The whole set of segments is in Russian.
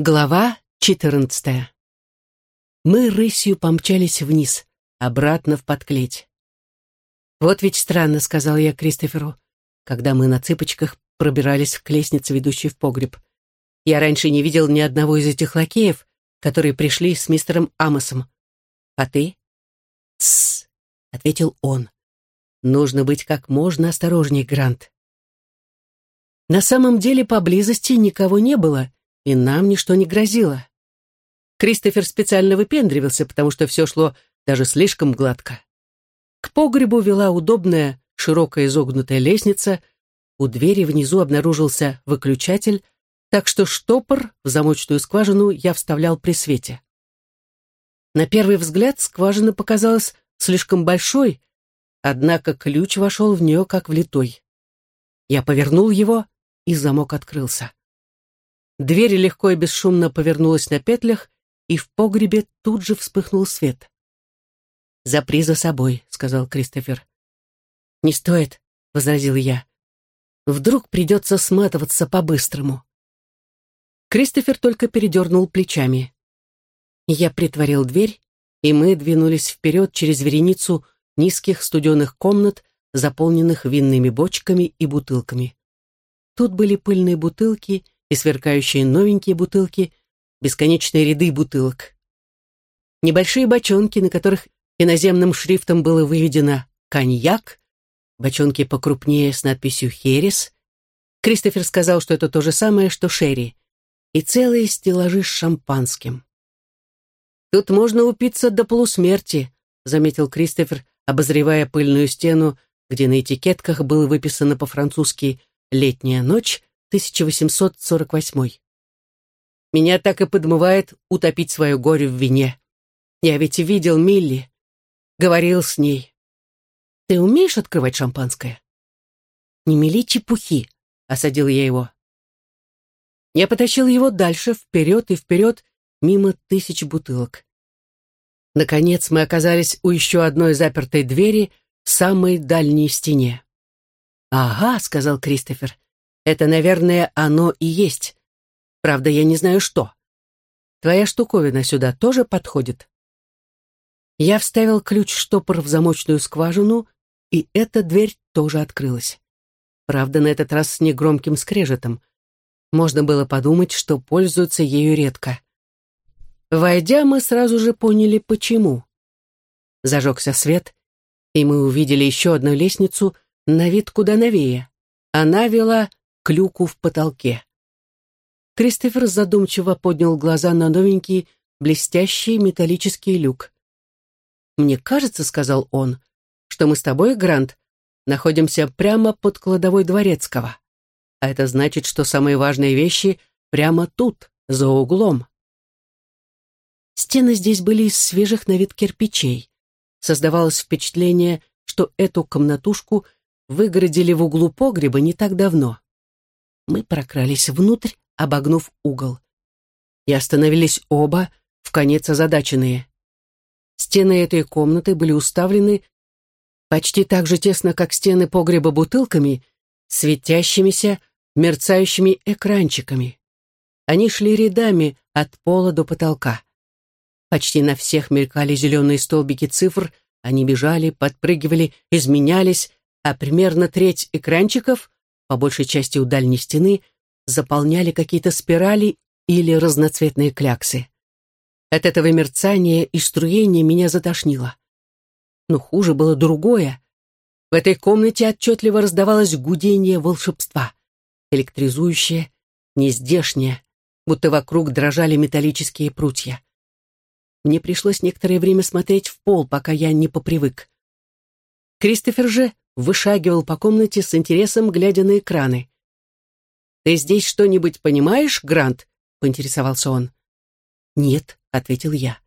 Глава четырнадцатая. Мы рысью помчались вниз, обратно в подклеть. «Вот ведь странно», — сказал я Кристоферу, когда мы на цыпочках пробирались к лестнице, ведущей в погреб. «Я раньше не видел ни одного из этих лакеев, которые пришли с мистером Амосом. А ты?» «Тссс», — ответил он. «Нужно быть как можно осторожней, Грант». На самом деле поблизости никого не было, и нам ничто не грозило. Кристофер специально выпендривался, потому что все шло даже слишком гладко. К погребу вела удобная, широкая изогнутая лестница, у двери внизу обнаружился выключатель, так что штопор в замочную скважину я вставлял при свете. На первый взгляд скважина показалась слишком большой, однако ключ вошел в нее как влитой. Я повернул его, и замок открылся. Дверь легко и бесшумно повернулась на петлях, и в погребе тут же вспыхнул свет. «Запри за собой», — сказал Кристофер. «Не стоит», — возразил я. «Вдруг придется сматываться по-быстрому». Кристофер только передернул плечами. Я притворил дверь, и мы двинулись вперед через вереницу низких студеных комнат, заполненных винными бочками и бутылками. Тут были пыльные бутылки — и сверкающие новенькие бутылки, бесконечные ряды бутылок. Небольшие бочонки, на которых иноземным шрифтом было выведено «коньяк», бочонки покрупнее с надписью «херес». Кристофер сказал, что это то же самое, что «шерри», и целые стеллажи с шампанским. «Тут можно упиться до полусмерти», — заметил Кристофер, обозревая пыльную стену, где на этикетках было выписано по-французски «Летняя ночь», 1848. Меня так и подмывает утопить свое горе в вине. Я ведь видел Милли, говорил с ней. Ты умеешь открывать шампанское? Не мели чепухи, осадил я его. Я потащил его дальше, вперед и вперед, мимо тысяч бутылок. Наконец мы оказались у еще одной запертой двери в самой дальней стене. «Ага», — сказал Кристофер, это, наверное, оно и есть. Правда, я не знаю, что. Твоя штуковина сюда тоже подходит?» Я вставил ключ-штопор в замочную скважину, и эта дверь тоже открылась. Правда, на этот раз с негромким скрежетом. Можно было подумать, что пользуются ею редко. Войдя, мы сразу же поняли, почему. Зажегся свет, и мы увидели еще одну лестницу, на вид куда новее. Она вела к люку в потолке. Кристофер задумчиво поднял глаза на новенький, блестящий металлический люк. «Мне кажется, — сказал он, — что мы с тобой, Грант, находимся прямо под кладовой Дворецкого. А это значит, что самые важные вещи прямо тут, за углом». Стены здесь были из свежих на вид кирпичей. Создавалось впечатление, что эту комнатушку выгородили в углу погреба не так давно. Мы прокрались внутрь, обогнув угол. И остановились оба, в конец озадаченные. Стены этой комнаты были уставлены почти так же тесно, как стены погреба бутылками, светящимися, мерцающими экранчиками. Они шли рядами от пола до потолка. Почти на всех мелькали зеленые столбики цифр, они бежали, подпрыгивали, изменялись, а примерно треть экранчиков по большей части у дальней стены, заполняли какие-то спирали или разноцветные кляксы. От этого мерцания и струения меня затошнило. Но хуже было другое. В этой комнате отчетливо раздавалось гудение волшебства, электризующее, нездешнее, будто вокруг дрожали металлические прутья. Мне пришлось некоторое время смотреть в пол, пока я не попривык. Кристофер же вышагивал по комнате с интересом, глядя на экраны. «Ты здесь что-нибудь понимаешь, Грант?» — поинтересовался он. «Нет», — ответил я.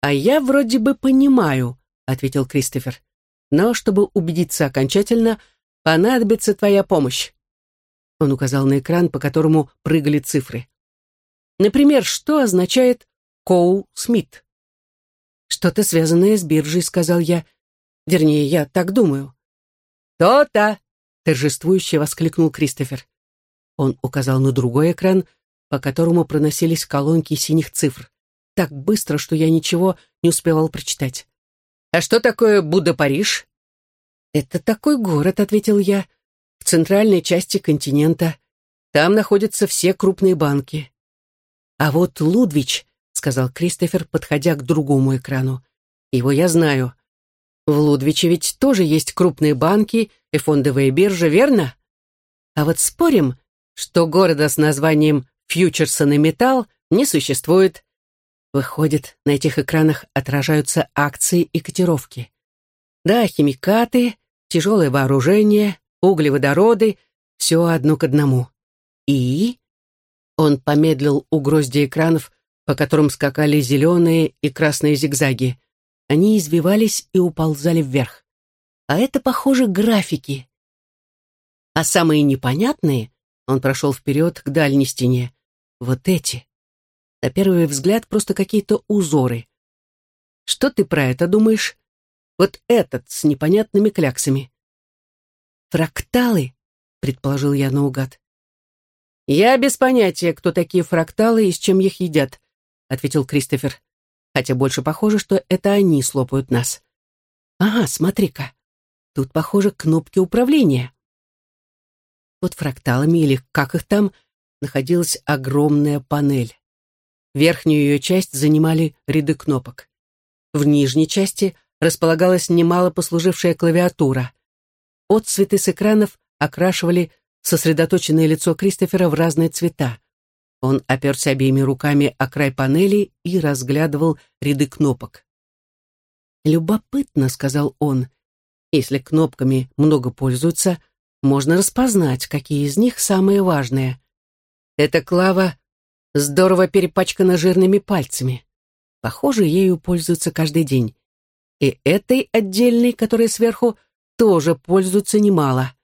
«А я вроде бы понимаю», — ответил Кристофер. «Но чтобы убедиться окончательно, понадобится твоя помощь». Он указал на экран, по которому прыгали цифры. Например, что означает «Коу Смит»? «Что-то связанное с биржей», — сказал я. «Вернее, я так думаю». «То-то!» — торжествующе воскликнул Кристофер. Он указал на другой экран, по которому проносились колонки синих цифр. Так быстро, что я ничего не успевал прочитать. «А что такое Будда-Париж?» «Это такой город», — ответил я, — «в центральной части континента. Там находятся все крупные банки». «А вот Лудвич», — сказал Кристофер, подходя к другому экрану. «Его я знаю. В Лудвиче ведь тоже есть крупные банки и фондовые биржи, верно? А вот спорим, что города с названием Фьючерсон и Металл не существует. Выходит, на этих экранах отражаются акции и котировки. Да, химикаты, тяжелое вооружение, углеводороды — все одно к одному. И... Он помедлил у грозди экранов, по которым скакали зеленые и красные зигзаги. Они извивались и уползали вверх. А это, похоже, графики. А самые непонятные, он прошел вперед к дальней стене, вот эти. На первый взгляд просто какие-то узоры. Что ты про это думаешь? Вот этот с непонятными кляксами. Фракталы, предположил я наугад. Я без понятия, кто такие фракталы и с чем их едят, ответил Кристофер хотя больше похоже, что это они слопают нас. Ага, смотри-ка, тут, похоже, кнопки управления. Под фракталами, или как их там, находилась огромная панель. Верхнюю ее часть занимали ряды кнопок. В нижней части располагалась немало послужившая клавиатура. Отцветы с экранов окрашивали сосредоточенное лицо Кристофера в разные цвета. Он оперся обеими руками о край панели и разглядывал ряды кнопок. «Любопытно», — сказал он. «Если кнопками много пользуются, можно распознать, какие из них самые важные. Эта клава здорово перепачкана жирными пальцами. Похоже, ею пользуются каждый день. И этой отдельной, которая сверху, тоже пользуются немало.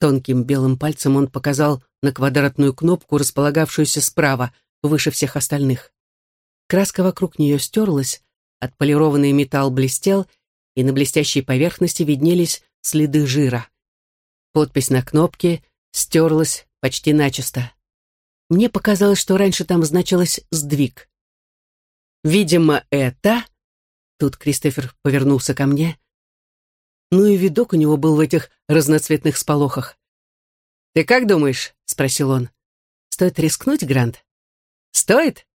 Тонким белым пальцем он показал на квадратную кнопку, располагавшуюся справа, выше всех остальных. Краска вокруг нее стерлась, отполированный металл блестел, и на блестящей поверхности виднелись следы жира. Подпись на кнопке стерлась почти начисто. Мне показалось, что раньше там значилось «сдвиг». «Видимо, это...» Тут Кристофер повернулся ко мне. Ну и видок у него был в этих разноцветных сполохах. «Ты как думаешь?» — спросил он. «Стоит рискнуть, Грант?» «Стоит?»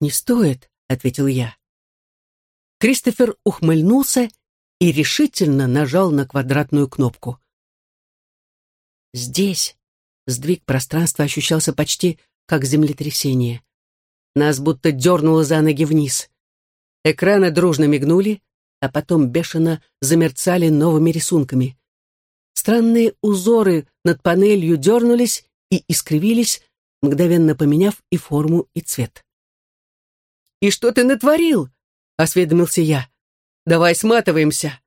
«Не стоит», — ответил я. Кристофер ухмыльнулся и решительно нажал на квадратную кнопку. Здесь сдвиг пространства ощущался почти как землетрясение. Нас будто дернуло за ноги вниз. Экраны дружно мигнули, а потом бешено замерцали новыми рисунками. Странные узоры над панелью дернулись и искривились, мгновенно поменяв и форму, и цвет. «И что ты натворил?» — осведомился я. «Давай сматываемся».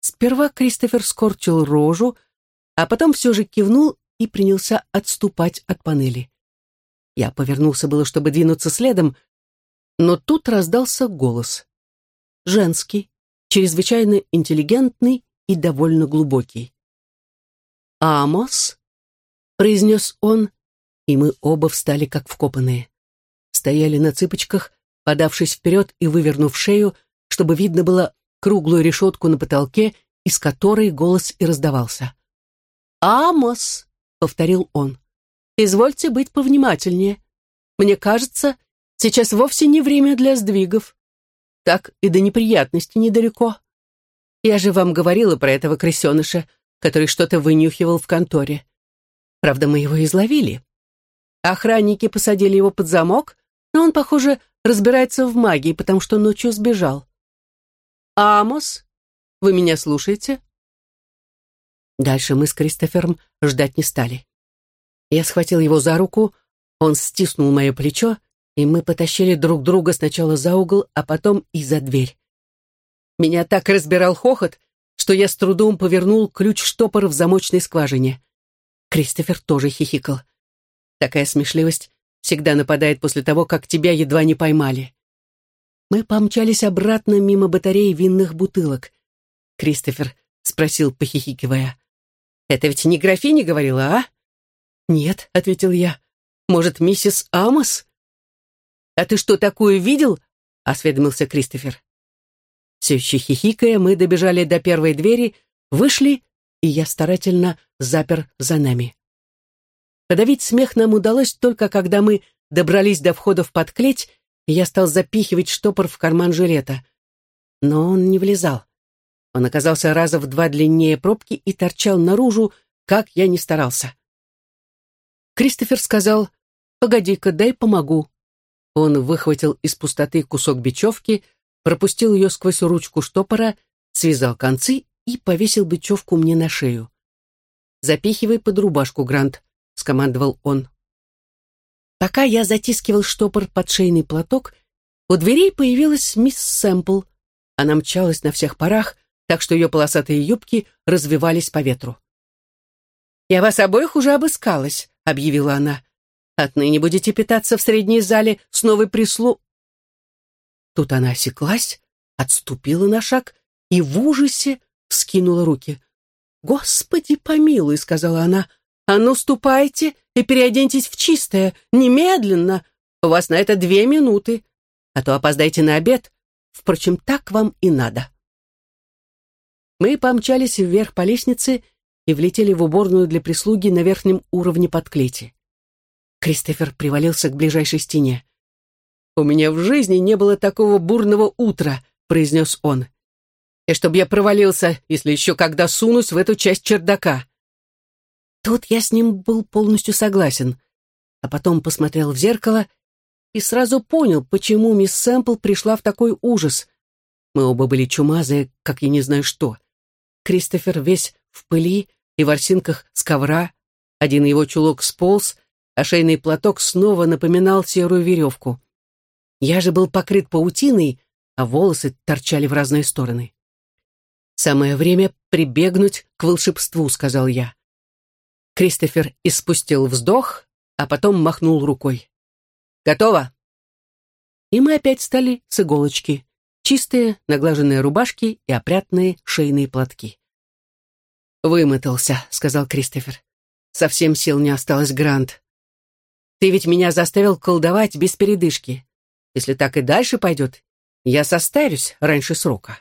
Сперва Кристофер скорчил рожу, а потом все же кивнул и принялся отступать от панели. Я повернулся было, чтобы двинуться следом, но тут раздался голос. Женский, чрезвычайно интеллигентный и довольно глубокий. «Амос?» — произнес он, и мы оба встали как вкопанные. Стояли на цыпочках, подавшись вперед и вывернув шею, чтобы видно было круглую решетку на потолке, из которой голос и раздавался. «Амос!» — повторил он. «Извольте быть повнимательнее. Мне кажется, сейчас вовсе не время для сдвигов. Так и до неприятности недалеко. Я же вам говорила про этого крысеныша, который что-то вынюхивал в конторе. Правда, мы его изловили. Охранники посадили его под замок, но он, похоже, разбирается в магии, потому что ночью сбежал. «Амос, вы меня слушаете?» Дальше мы с Кристофером ждать не стали. Я схватил его за руку, он стиснул мое плечо, и мы потащили друг друга сначала за угол, а потом и за дверь. Меня так разбирал хохот, что я с трудом повернул ключ-штопор в замочной скважине. Кристофер тоже хихикал. Такая смешливость всегда нападает после того, как тебя едва не поймали. Мы помчались обратно мимо батареи винных бутылок. Кристофер спросил, похихикивая. «Это ведь не графиня говорила, а?» «Нет», — ответил я. «Может, миссис Амос?» «А ты что, такое видел?» — осведомился Кристофер. Все еще хихикая, мы добежали до первой двери, вышли, и я старательно запер за нами. Подавить смех нам удалось только когда мы добрались до входа в подклеть, и я стал запихивать штопор в карман жилета. Но он не влезал. Он оказался раза в два длиннее пробки и торчал наружу, как я ни старался. Кристофер сказал, «Погоди-ка, дай помогу». Он выхватил из пустоты кусок бечевки, пропустил ее сквозь ручку штопора, связал концы и повесил бечевку мне на шею. «Запихивай под рубашку, Грант», — скомандовал он. Пока я затискивал штопор под шейный платок, у дверей появилась мисс Сэмпл. Она мчалась на всех парах, так что ее полосатые юбки развивались по ветру. «Я вас обоих уже обыскалась», — объявила она. «Отныне будете питаться в средней зале с новой прислу...» Тут она осеклась, отступила на шаг и в ужасе вскинула руки. «Господи помилуй», — сказала она, — «а ну ступайте и переоденьтесь в чистое, немедленно. У вас на это две минуты, а то опоздайте на обед. Впрочем, так вам и надо». Мы помчались вверх по лестнице и влетели в уборную для прислуги на верхнем уровне подклети. Кристофер привалился к ближайшей стене. «У меня в жизни не было такого бурного утра», — произнес он. «И чтоб я провалился, если еще когда сунусь в эту часть чердака». Тут я с ним был полностью согласен, а потом посмотрел в зеркало и сразу понял, почему мисс Сэмпл пришла в такой ужас. Мы оба были чумазые, как я не знаю что. Кристофер весь в пыли и ворсинках с ковра, один его чулок сполз, а шейный платок снова напоминал серую веревку. Я же был покрыт паутиной, а волосы торчали в разные стороны. «Самое время прибегнуть к волшебству», — сказал я. Кристофер испустил вздох, а потом махнул рукой. «Готово!» И мы опять стали с иголочки. Чистые, наглаженные рубашки и опрятные шейные платки. «Вымотался», — сказал Кристофер. «Совсем сил не осталось, Грант. Ты ведь меня заставил колдовать без передышки. Если так и дальше пойдет, я состарюсь раньше срока.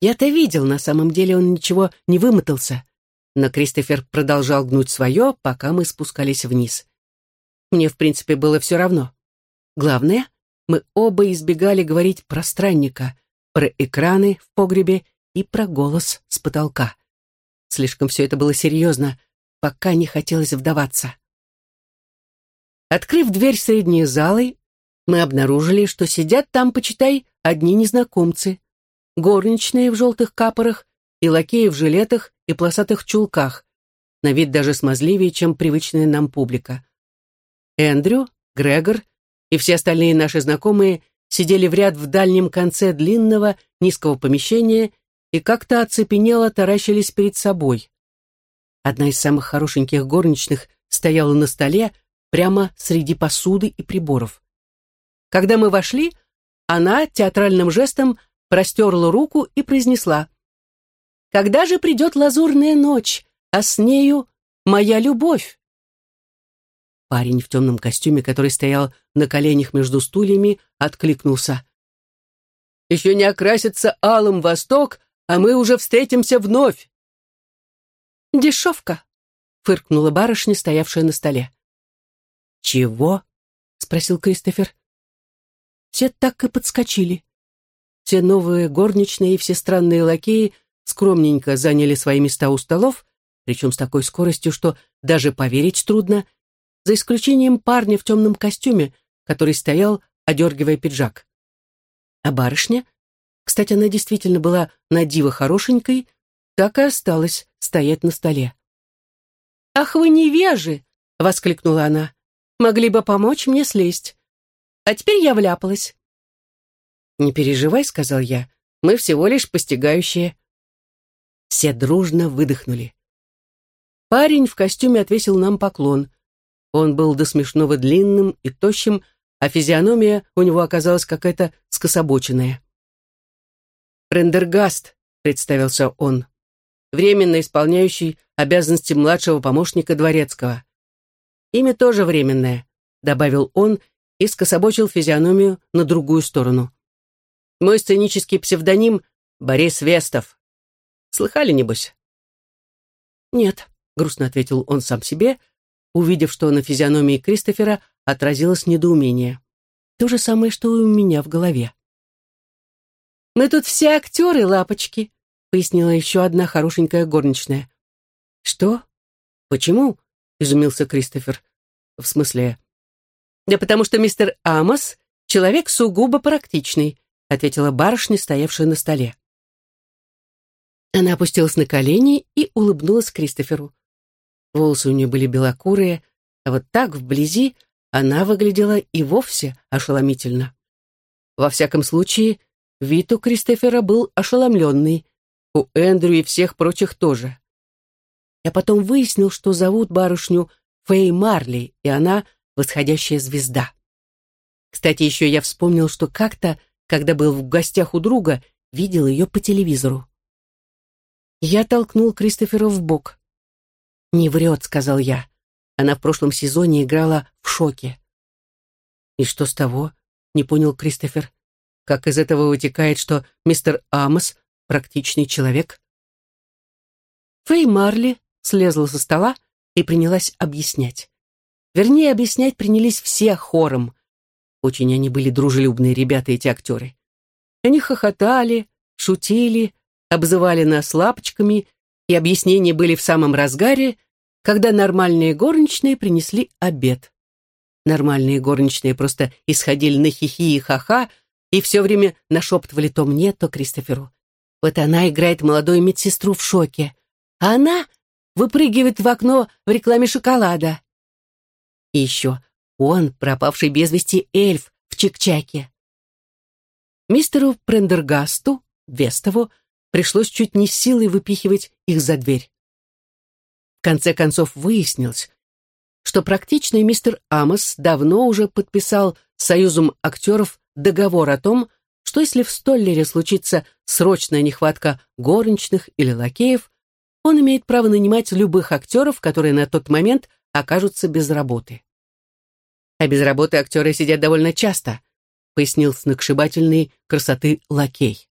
Я-то видел, на самом деле он ничего не вымотался, но Кристофер продолжал гнуть свое, пока мы спускались вниз. Мне, в принципе, было все равно. Главное, мы оба избегали говорить про странника, про экраны в погребе и про голос с потолка. Слишком все это было серьезно, пока не хотелось вдаваться. Открыв дверь средней залы, мы обнаружили, что сидят там, почитай, одни незнакомцы. Горничные в желтых капорах и лакеи в жилетах и полосатых чулках, на вид даже смазливее, чем привычная нам публика. Эндрю, Грегор и все остальные наши знакомые сидели в ряд в дальнем конце длинного низкого помещения и как-то оцепенело таращились перед собой. Одна из самых хорошеньких горничных стояла на столе прямо среди посуды и приборов. Когда мы вошли, она театральным жестом простерла руку и произнесла «Когда же придет лазурная ночь, а с нею моя любовь?» Парень в темном костюме, который стоял на коленях между стульями, откликнулся. «Еще не окрасится алым восток, а мы уже встретимся вновь!» «Дешевка!» — фыркнула барышня, стоявшая на столе. «Чего?» — спросил Кристофер. Все так и подскочили. Все новые горничные и все странные лакеи скромненько заняли свои места у столов, причем с такой скоростью, что даже поверить трудно, за исключением парня в темном костюме, который стоял, одергивая пиджак. А барышня, кстати, она действительно была на диво хорошенькой, так и осталась стоять на столе. «Ах вы невежи!» — воскликнула она. «Могли бы помочь мне слезть. А теперь я вляпалась. «Не переживай», — сказал я, — «мы всего лишь постигающие». Все дружно выдохнули. Парень в костюме отвесил нам поклон. Он был до смешного длинным и тощим, а физиономия у него оказалась какая-то скособоченная. «Прендергаст», — представился он. временно исполняющий обязанности младшего помощника дворецкого. Имя тоже временное, добавил он и скособочил физиономию на другую сторону. Мой сценический псевдоним — Борис Вестов. Слыхали, небось? Нет, грустно ответил он сам себе, увидев, что на физиономии Кристофера отразилось недоумение. То же самое, что и у меня в голове. «Мы тут все актеры, лапочки», — пояснила еще одна хорошенькая горничная. «Что? Почему?» — изумился Кристофер. «В смысле?» «Да потому что мистер Амос — человек сугубо практичный», — ответила барышня, стоявшая на столе. Она опустилась на колени и улыбнулась Кристоферу. Волосы у нее были белокурые, а вот так вблизи она выглядела и вовсе ошеломительно. Во всяком случае, вид у Кристофера был ошеломленный, у Эндрю и всех прочих тоже. Я потом выяснил, что зовут барышню Фэй Марли, и она восходящая звезда. Кстати, еще я вспомнил, что как-то, когда был в гостях у друга, видел ее по телевизору. Я толкнул Кристофера в бок. «Не врет», — сказал я. Она в прошлом сезоне играла в шоке. «И что с того?» — не понял Кристофер. «Как из этого вытекает, что мистер Амос — практичный человек?» Фэй Марли слезла со стола и принялась объяснять. Вернее, объяснять принялись все хором. Очень они были дружелюбные ребята, эти актеры. Они хохотали, шутили, обзывали нас лапочками, и объяснения были в самом разгаре, когда нормальные горничные принесли обед. Нормальные горничные просто исходили на хихи и ха-ха и все время нашептывали то мне, то Кристоферу. Вот она играет молодую медсестру в шоке, а она выпрыгивает в окно в рекламе шоколада. И еще он, пропавший без вести эльф в Чикчаке. Мистеру Прендергасту, Вестову, пришлось чуть не силой выпихивать их за дверь. В конце концов выяснилось, что практичный мистер Амос давно уже подписал союзом актеров договор о том, что если в Столлере случится срочная нехватка горничных или лакеев, он имеет право нанимать любых актеров, которые на тот момент окажутся без работы. А без работы актеры сидят довольно часто, пояснил сногсшибательной красоты лакей.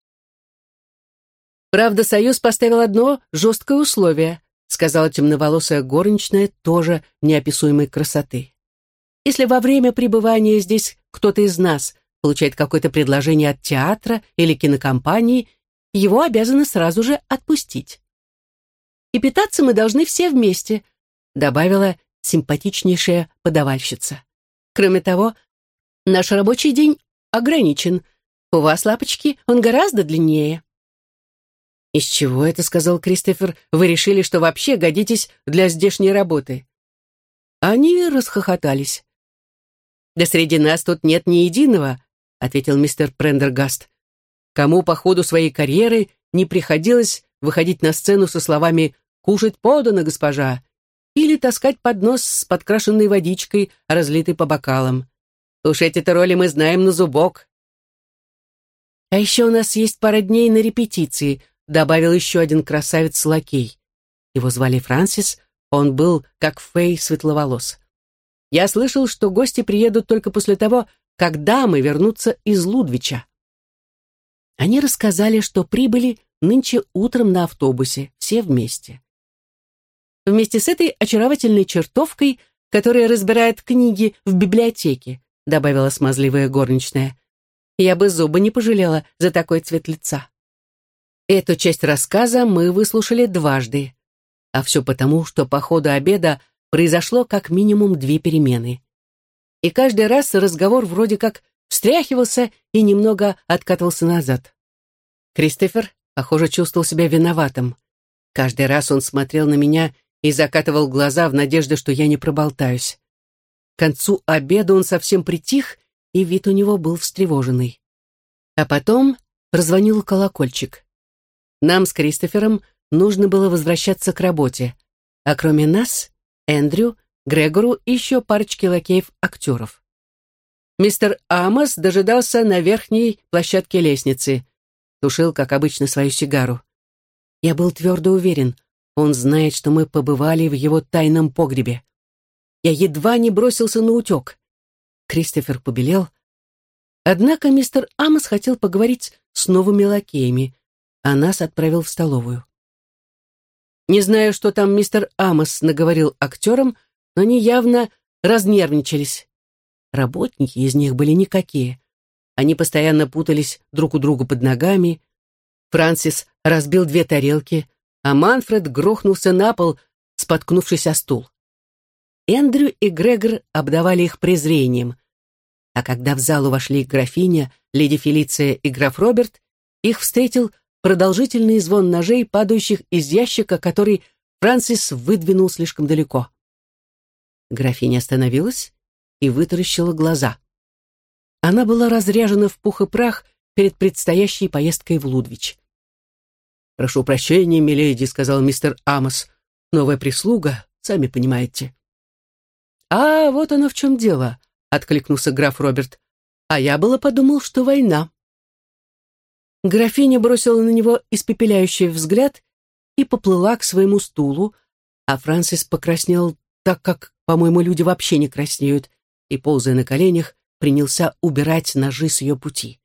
Правда, Союз поставил одно жесткое условие сказала темноволосая горничная, тоже неописуемой красоты. Если во время пребывания здесь кто-то из нас получает какое-то предложение от театра или кинокомпании, его обязаны сразу же отпустить. И питаться мы должны все вместе, добавила симпатичнейшая подавальщица. Кроме того, наш рабочий день ограничен. У вас, лапочки, он гораздо длиннее. «Из чего это, — сказал Кристофер, — вы решили, что вообще годитесь для здешней работы?» Они расхохотались. «Да среди нас тут нет ни единого», — ответил мистер Прендергаст, «кому по ходу своей карьеры не приходилось выходить на сцену со словами «кушать подано, госпожа» или таскать поднос с подкрашенной водичкой, разлитой по бокалам. Уж эти-то роли мы знаем на зубок. А еще у нас есть пара дней на репетиции, добавил еще один красавец-лакей. Его звали Франсис, он был, как Фэй, светловолос. Я слышал, что гости приедут только после того, как дамы вернутся из Лудвича. Они рассказали, что прибыли нынче утром на автобусе, все вместе. Вместе с этой очаровательной чертовкой, которая разбирает книги в библиотеке, добавила смазливая горничная. Я бы зубы не пожалела за такой цвет лица. Эту часть рассказа мы выслушали дважды. А все потому, что по ходу обеда произошло как минимум две перемены. И каждый раз разговор вроде как встряхивался и немного откатывался назад. Кристофер, похоже, чувствовал себя виноватым. Каждый раз он смотрел на меня и закатывал глаза в надежде, что я не проболтаюсь. К концу обеда он совсем притих, и вид у него был встревоженный. А потом прозвонил колокольчик. Нам с Кристофером нужно было возвращаться к работе, а кроме нас, Эндрю, Грегору и еще парочки лакеев-актеров. Мистер Амос дожидался на верхней площадке лестницы, тушил, как обычно, свою сигару. Я был твердо уверен, он знает, что мы побывали в его тайном погребе. Я едва не бросился на утек. Кристофер побелел. Однако мистер Амос хотел поговорить с новыми лакеями, а нас отправил в столовую. Не знаю, что там мистер Амос наговорил актерам, но они явно разнервничались. Работники из них были никакие. Они постоянно путались друг у друга под ногами. Франсис разбил две тарелки, а Манфред грохнулся на пол, споткнувшись о стул. Эндрю и Грегор обдавали их презрением. А когда в залу вошли графиня, леди Фелиция и граф Роберт, их встретил продолжительный звон ножей, падающих из ящика, который Франсис выдвинул слишком далеко. Графиня остановилась и вытаращила глаза. Она была разряжена в пух и прах перед предстоящей поездкой в Лудвич. «Прошу прощения, миледи», — сказал мистер Амос. «Новая прислуга, сами понимаете». «А, вот оно в чем дело», — откликнулся граф Роберт. «А я было подумал, что война». Графиня бросила на него испепеляющий взгляд и поплыла к своему стулу, а Франсис покраснел так, как, по-моему, люди вообще не краснеют, и, ползая на коленях, принялся убирать ножи с ее пути.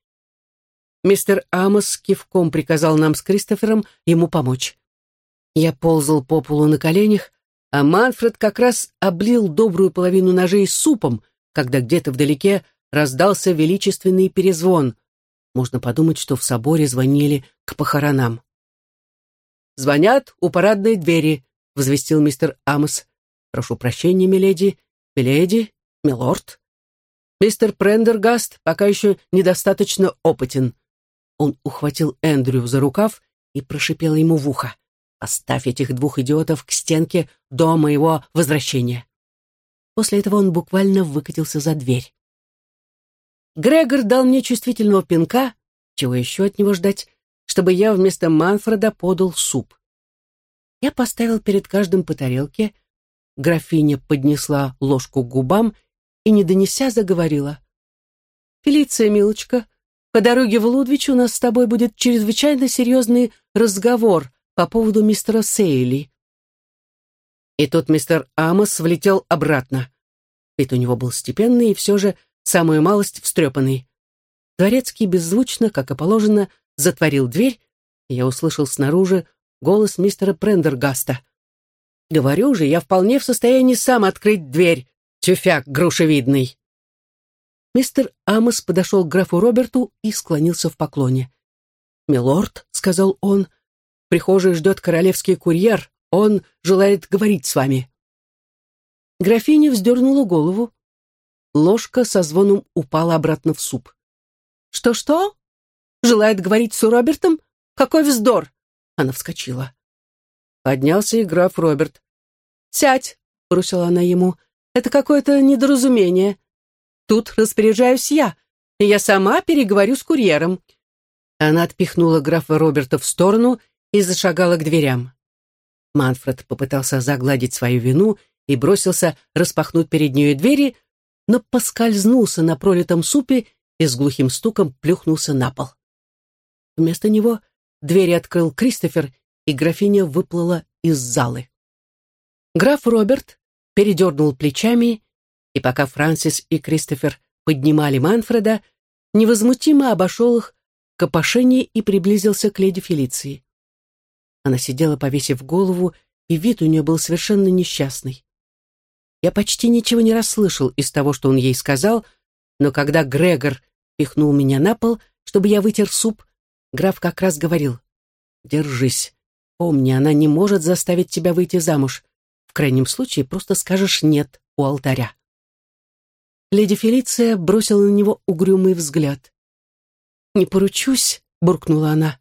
Мистер Амос кивком приказал нам с Кристофером ему помочь. Я ползал по полу на коленях, а Манфред как раз облил добрую половину ножей супом, когда где-то вдалеке раздался величественный перезвон. Можно подумать, что в соборе звонили к похоронам. «Звонят у парадной двери», — возвестил мистер Амос. «Прошу прощения, миледи, миледи, милорд. Мистер Прендергаст пока еще недостаточно опытен. Он ухватил Эндрю за рукав и прошипел ему в ухо. «Оставь этих двух идиотов к стенке до моего возвращения». После этого он буквально выкатился за дверь. Грегор дал мне чувствительного пинка, чего еще от него ждать, чтобы я вместо Манфреда подал суп. Я поставил перед каждым по тарелке, графиня поднесла ложку к губам и, не донеся, заговорила. «Фелиция, милочка, по дороге в Лудвич у нас с тобой будет чрезвычайно серьезный разговор по поводу мистера Сейли». И тут мистер Амос влетел обратно. Вид у него был степенный и все же самую малость встрепанный. Дворецкий беззвучно, как и положено, затворил дверь, и я услышал снаружи голос мистера Прендергаста. «Говорю же, я вполне в состоянии сам открыть дверь, тюфяк грушевидный. Мистер Амос подошел к графу Роберту и склонился в поклоне. «Милорд», — сказал он, — «в прихожей ждет королевский курьер, он желает говорить с вами». Графиня вздернула голову. Ложка со звоном упала обратно в суп. «Что-что? Желает говорить с Робертом? Какой вздор!» Она вскочила. Поднялся и граф Роберт. «Сядь!» — бросила она ему. Это какое-то недоразумение. Тут распоряжаюсь я, я сама переговорю с курьером». Она отпихнула графа Роберта в сторону и зашагала к дверям. Манфред попытался загладить свою вину и бросился распахнуть перед ней двери, но поскользнулся на пролитом супе и с глухим стуком плюхнулся на пол. Вместо него двери открыл Кристофер, и графиня выплыла из залы. Граф Роберт передернул плечами, и пока Франсис и Кристофер поднимали Манфреда, невозмутимо обошел их к опошении и приблизился к леди Фелиции. Она сидела, повесив голову, и вид у нее был совершенно несчастный. Я почти ничего не расслышал из того, что он ей сказал, но когда Грегор пихнул меня на пол, чтобы я вытер суп, граф как раз говорил, «Держись. Помни, она не может заставить тебя выйти замуж крайнем случае просто скажешь «нет» у алтаря. Леди Фелиция бросила на него угрюмый взгляд. «Не поручусь», — буркнула она.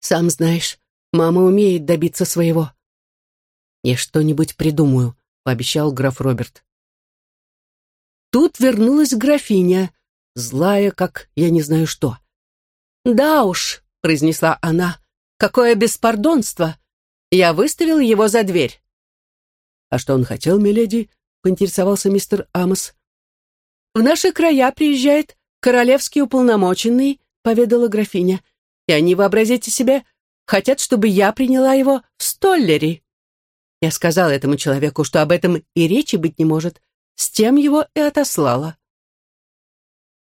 «Сам знаешь, мама умеет добиться своего». «Я что-нибудь придумаю», — пообещал граф Роберт. Тут вернулась графиня, злая, как я не знаю что. «Да уж», — произнесла она, — «какое беспардонство! Я выставил его за дверь. «А что он хотел, миледи?» — поинтересовался мистер Амос. «В наши края приезжает королевский уполномоченный», — поведала графиня. «И они, вообразите себе, хотят, чтобы я приняла его в Столлери. Я сказала этому человеку, что об этом и речи быть не может. С тем его и отослала.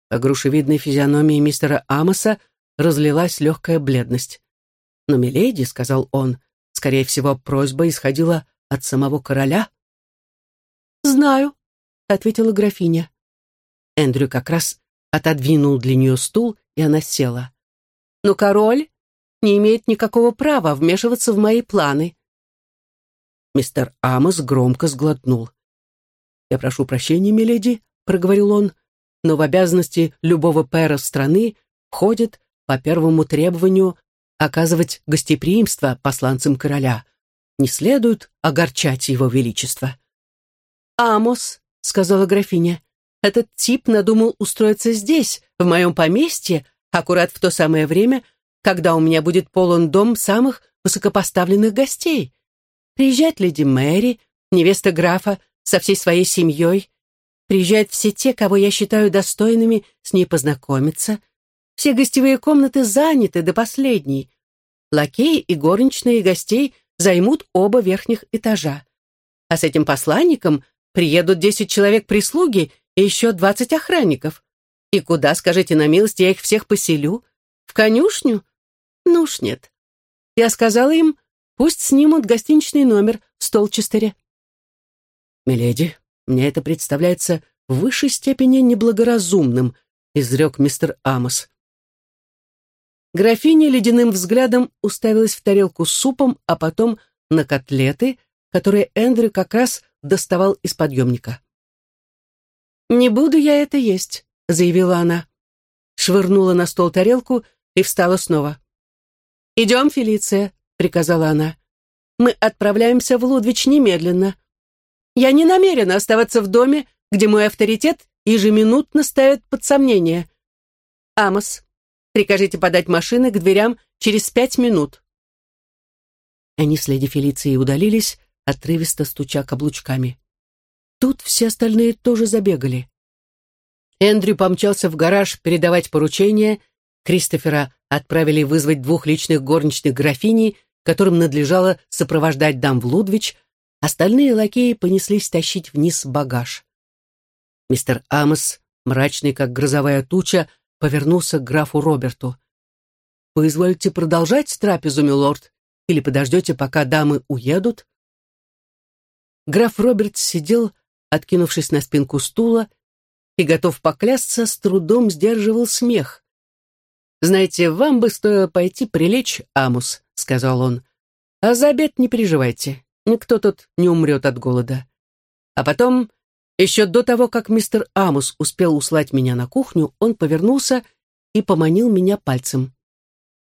По грушевидной физиономии мистера Амоса разлилась легкая бледность. «Но, миледи», — сказал он, — «скорее всего, просьба исходила от самого короля». «Знаю», — ответила графиня. Эндрю как раз отодвинул для нее стул, и она села. «Но король не имеет никакого права вмешиваться в мои планы». Мистер Амос громко сглотнул. «Я прошу прощения, миледи», — проговорил он, «но в обязанности любого пэра страны входит по первому требованию оказывать гостеприимство посланцам короля. Не следует огорчать его величество». «Амос», — сказала графиня, этот тип надумал устроиться здесь, в моем поместье, аккурат в то самое время, когда у меня будет полон дом самых высокопоставленных гостей. Приезжает леди Мэри, невеста графа, со всей своей семьей. Приезжают все те, кого я считаю достойными с ней познакомиться. Все гостевые комнаты заняты до последней. Лакеи и горничные гостей займут оба верхних этажа. А с этим посланником приедут десять человек прислуги и еще двадцать охранников. И куда, скажите на милость, я их всех поселю? В конюшню? Ну уж нет. Я сказала им, пусть снимут гостиничный номер в Столчестере. «Миледи, мне это представляется в высшей степени неблагоразумным», изрек мистер Амос. Графиня ледяным взглядом уставилась в тарелку с супом, а потом на котлеты, которые Эндрю как раз доставал из подъемника. «Не буду я это есть», — заявила она. Швырнула на стол тарелку и встала снова. «Идем, Фелиция», — приказала она. «Мы отправляемся в Лудвич немедленно. Я не намерена оставаться в доме, где мой авторитет ежеминутно ставят под сомнение. Амос, прикажите подать машины к дверям через пять минут». Они с леди Фелицией удалились, отрывисто стуча каблучками. Тут все остальные тоже забегали. Эндрю помчался в гараж передавать поручения, Кристофера отправили вызвать двух личных горничных графиней, которым надлежало сопровождать дам в Лудвич, остальные лакеи понеслись тащить вниз багаж. Мистер Амос, мрачный как грозовая туча, повернулся к графу Роберту. «Вы изволите продолжать трапезу, милорд, или подождете, пока дамы уедут?» Граф Роберт сидел, откинувшись на спинку стула, и, готов поклясться, с трудом сдерживал смех. «Знаете, вам бы стоило пойти прилечь, Амус», — сказал он. «А за обед не переживайте, никто тут не умрет от голода. А потом, еще до того, как мистер Амус успел услать меня на кухню, он повернулся и поманил меня пальцем.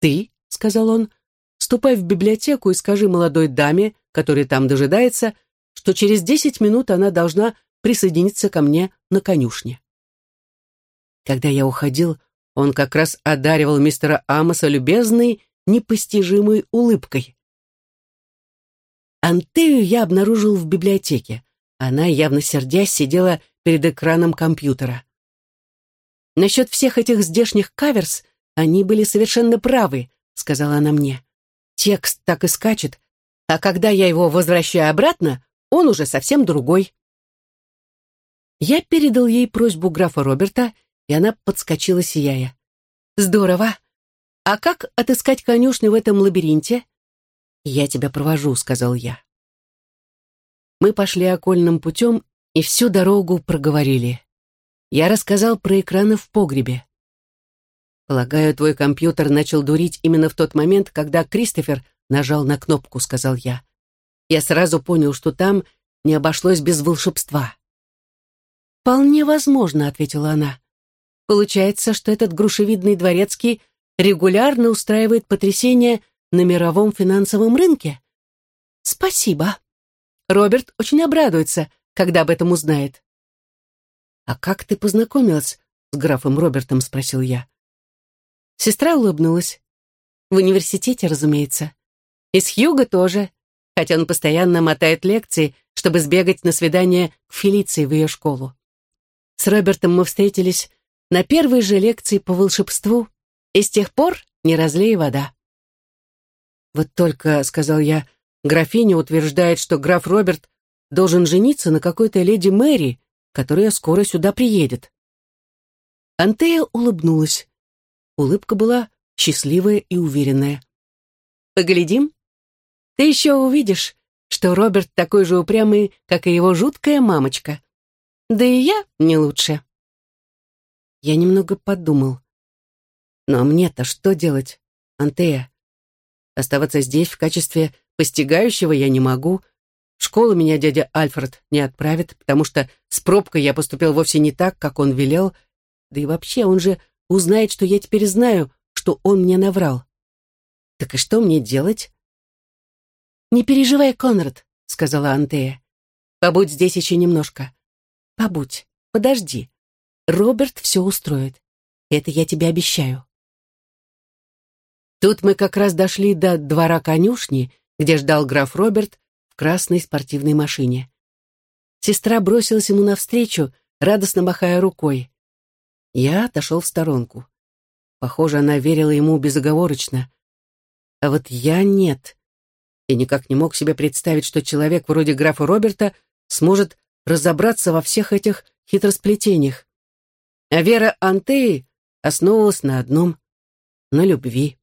«Ты», — сказал он, — «ступай в библиотеку и скажи молодой даме, которая там дожидается, что через десять минут она должна присоединиться ко мне на конюшне. Когда я уходил, он как раз одаривал мистера Амоса любезной, непостижимой улыбкой. Антею я обнаружил в библиотеке. Она, явно сердясь, сидела перед экраном компьютера. «Насчет всех этих здешних каверс они были совершенно правы», — сказала она мне. «Текст так и скачет, а когда я его возвращаю обратно, он уже совсем другой. Я передал ей просьбу графа Роберта, и она подскочила сияя. «Здорово! А как отыскать конюшню в этом лабиринте?» «Я тебя провожу», — сказал я. Мы пошли окольным путем и всю дорогу проговорили. Я рассказал про экраны в погребе. «Полагаю, твой компьютер начал дурить именно в тот момент, когда Кристофер нажал на кнопку», — сказал я. Я сразу понял, что там не обошлось без волшебства. «Вполне возможно», — ответила она. «Получается, что этот грушевидный дворецкий регулярно устраивает потрясения на мировом финансовом рынке?» «Спасибо. Роберт очень обрадуется, когда об этом узнает». «А как ты познакомилась с графом Робертом?» — спросил я. Сестра улыбнулась. «В университете, разумеется. И с Хьюго тоже хотя он постоянно мотает лекции, чтобы сбегать на свидание к Фелиции в ее школу. С Робертом мы встретились на первой же лекции по волшебству, и с тех пор не разлей вода. Вот только, — сказал я, — графиня утверждает, что граф Роберт должен жениться на какой-то леди Мэри, которая скоро сюда приедет. Антея улыбнулась. Улыбка была счастливая и уверенная. «Поглядим. Ты еще увидишь, что Роберт такой же упрямый, как и его жуткая мамочка. Да и я не лучше». Я немного подумал. «Ну а мне-то что делать, Антея? Оставаться здесь в качестве постигающего я не могу. В школу меня дядя Альфред не отправит, потому что с пробкой я поступил вовсе не так, как он велел. Да и вообще, он же узнает, что я теперь знаю, что он мне наврал. Так и что мне делать? «Не переживай, Конрад», — сказала Антея. «Побудь здесь еще немножко. Побудь, подожди. Роберт все устроит. Это я тебе обещаю». Тут мы как раз дошли до двора конюшни, где ждал граф Роберт в красной спортивной машине. Сестра бросилась ему навстречу, радостно махая рукой. Я отошел в сторонку. Похоже, она верила ему безоговорочно. А вот я нет. И никак не мог себе представить, что человек вроде графа Роберта сможет разобраться во всех этих хитросплетениях. А вера Антеи основывалась на одном — на любви.